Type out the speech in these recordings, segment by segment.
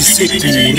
featuring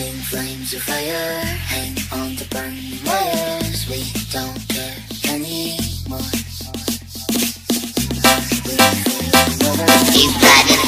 In flames of fire hang on the burning wires. We don't care anymore. You got an